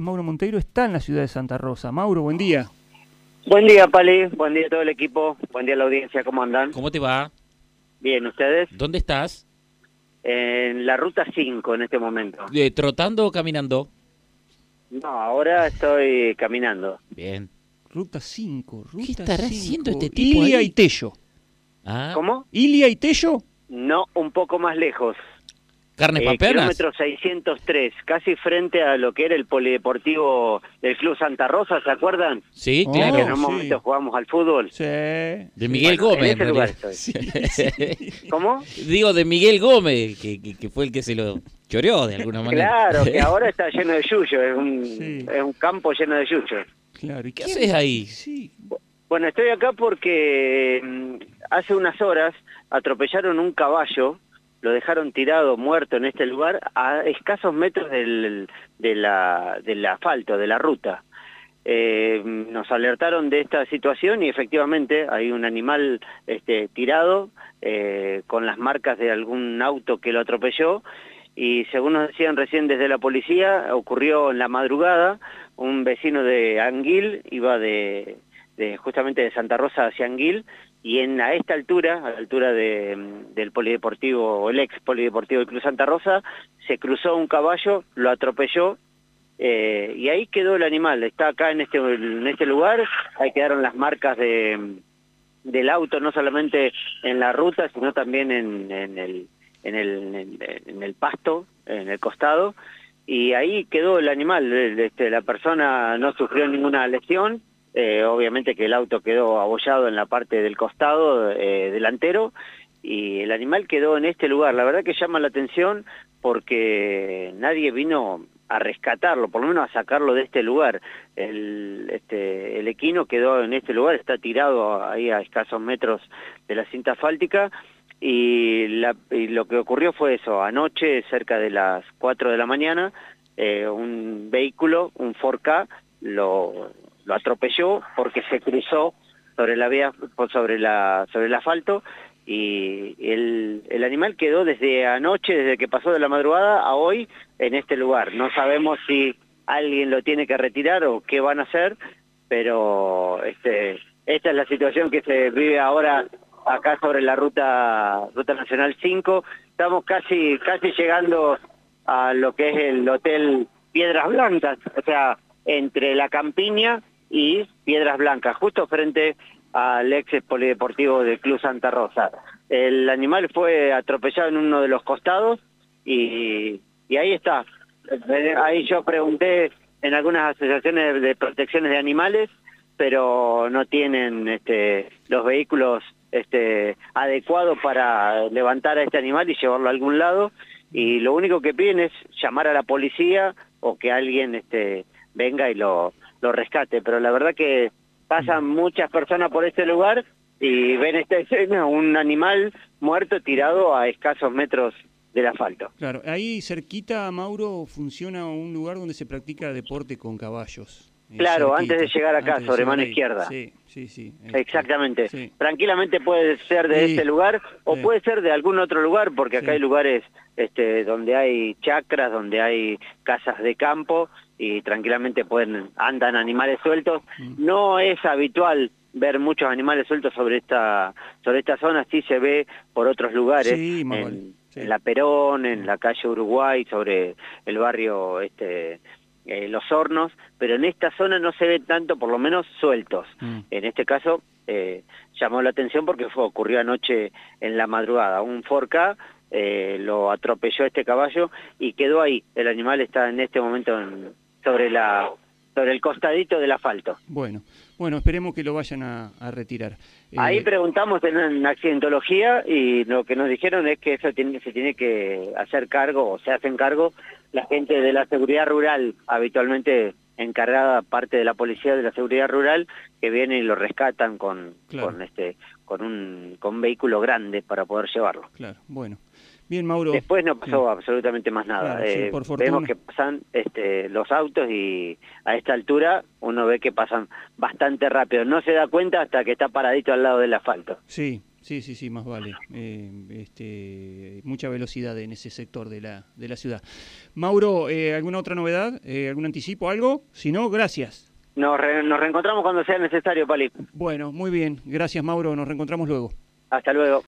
Mauro Monteiro está en la ciudad de Santa Rosa. Mauro, buen día. Buen día, Pali. Buen día a todo el equipo. Buen día a la audiencia. ¿Cómo andan? ¿Cómo te va? Bien, ¿ustedes? ¿Dónde estás? En la ruta 5 en este momento. ¿Trotando o caminando? No, ahora estoy caminando. Bien. Ruta 5, ruta ¿Qué estará 5. haciendo este tipo Ilia ahí? y Tello. Ah, ¿Cómo? ¿Ilia y Tello? No, un poco más lejos. ¿Carnes Eh, papeanas? kilómetro 603, casi frente a lo que era el polideportivo del Club Santa Rosa, ¿se acuerdan? Sí, Oh, Que claro. en un sí. momento jugamos al fútbol. Sí. De Miguel Bueno, Gómez. En ese lugar estoy. ¿Cómo? Digo, de Miguel Gómez, que, que- que fue el que se lo choreó de alguna manera. Claro, que ahora está lleno de yuyo, es un, Sí. es un campo lleno de yuyo. Claro. ¿Y ¿Qué haces ahí? Sí. Bueno, estoy acá porque mm, hace unas horas atropellaron un caballo, lo dejaron tirado, muerto en este lugar, a escasos metros del, del asfalto, de la ruta. Eh, nos alertaron de esta situación y efectivamente hay un animal este, tirado eh, con las marcas de algún auto que lo atropelló y según nos decían recién desde la policía, ocurrió en la madrugada, un vecino de Anguil iba de justamente de Santa Rosa hacia Anguil y en a esta altura, a la altura de, del polideportivo, el ex polideportivo del Club Santa Rosa, se cruzó un caballo, lo atropelló eh, y ahí quedó el animal. Está acá en este, en este lugar, ahí quedaron las marcas de, del auto, no solamente en la ruta, sino también en, en el, en, el, en, el, pasto, en el costado, y ahí quedó el animal. Este, la persona no sufrió ninguna lesión, eh, obviamente que el auto quedó abollado en la parte del costado eh, delantero, y el animal quedó en este lugar. La verdad que llama la atención porque nadie vino a rescatarlo, por lo menos a sacarlo de este lugar. El, este, el equino quedó en este lugar, está tirado ahí a escasos metros de la cinta asfáltica y, la- y lo que ocurrió fue eso, anoche cerca de las 4 de la mañana, eh, un vehículo, un 4K, lo, lo atropelló porque se cruzó sobre la vía, sobre la, sobre el asfalto y el, el animal quedó desde anoche, desde que pasó de la madrugada a hoy en este lugar. No sabemos si alguien lo tiene que retirar o qué van a hacer, pero este, esta es la situación que se vive ahora acá sobre la ruta ruta nacional 5. Estamos casi casi llegando a lo que es el hotel Piedras Blancas, o sea, entre la Campiña y Piedras Blancas, justo frente al ex polideportivo del Club Santa Rosa. El animal fue atropellado en uno de los costados y, y ahí está. Ahí yo pregunté en algunas asociaciones de protecciones de animales, pero no tienen este, los vehículos este, adecuados para levantar a este animal y llevarlo a algún lado. Y lo único que piden es llamar a la policía o que alguien este, venga y lo, lo rescate. Pero la verdad que pasan muchas personas por este lugar y ven esta escena, un animal muerto tirado a escasos metros del asfalto. Claro. Ahí cerquita, Mauro, funciona un lugar donde se practica deporte con caballos. Eh, Claro, antes de llegar acá, sobre llegar mano ahí. izquierda. Sí, sí, sí. Este, Exactamente. Sí. Tranquilamente puede ser de Sí. este lugar o Sí. puede ser de algún otro lugar, porque acá hay lugares este, donde hay chacras, donde hay casas de campo y tranquilamente pueden andan animales sueltos. Mm. No es habitual ver muchos animales sueltos sobre esta sobre esta zona, sí se ve por otros lugares, en, vale. En la Perón, en la calle Uruguay, sobre el barrio este eh, Los Hornos, pero en esta zona no se ve tanto, por lo menos sueltos. Mm. En este caso eh, llamó la atención porque fue, ocurrió anoche en la madrugada. Un Forca eh, lo atropelló este caballo y quedó ahí. El animal está en este momento en- sobre la sobre el costadito del asfalto. Bueno, bueno, esperemos que lo vayan a, a retirar. Eh, Ahí preguntamos en, en accidentología y lo que nos dijeron es que eso tiene, se tiene que hacer cargo o se hacen cargo la gente de la seguridad rural, habitualmente encargada parte de la policía de la seguridad rural que viene y lo rescatan con Claro. con este con un con un vehículo grande para poder llevarlo. Claro, bueno. Bien, Mauro. Después no pasó Sí. absolutamente más nada. Claro, sí, Eh, por fortuna. vemos que pasan este, los autos y a esta altura uno ve que pasan bastante rápido. No se da cuenta hasta que está paradito al lado del asfalto. Sí, Sí, sí, sí, más vale. Eh, este, mucha velocidad en ese sector de la, de la ciudad. Mauro, eh, ¿alguna otra novedad? Eh, ¿Algún anticipo, algo? Si no, gracias. Nos, re- nos reencontramos cuando sea necesario, Pali. Bueno, muy bien. Gracias, Mauro. Nos reencontramos luego. Hasta luego.